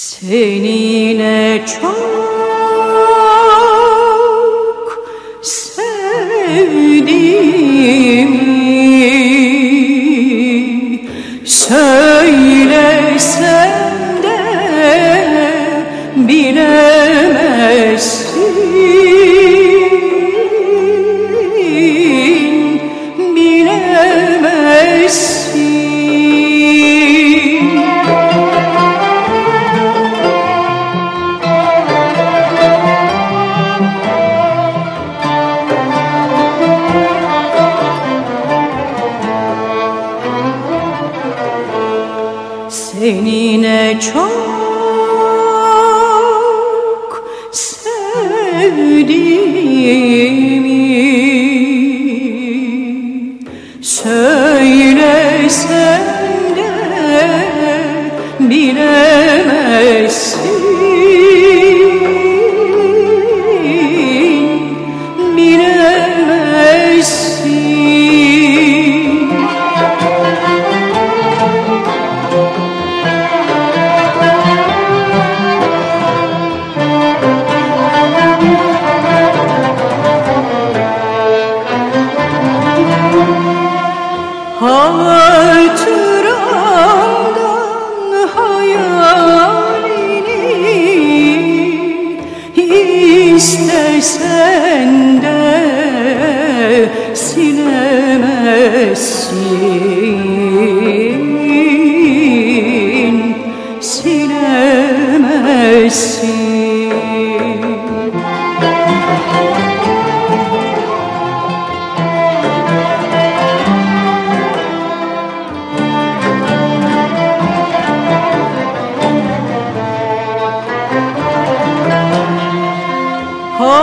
Seninle çok sevdiğimi Senine çok sevdim istersen de silemezsin, silemezsin.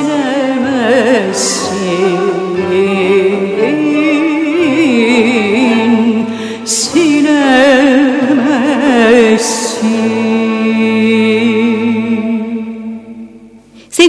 bilemezsin Silemezsin.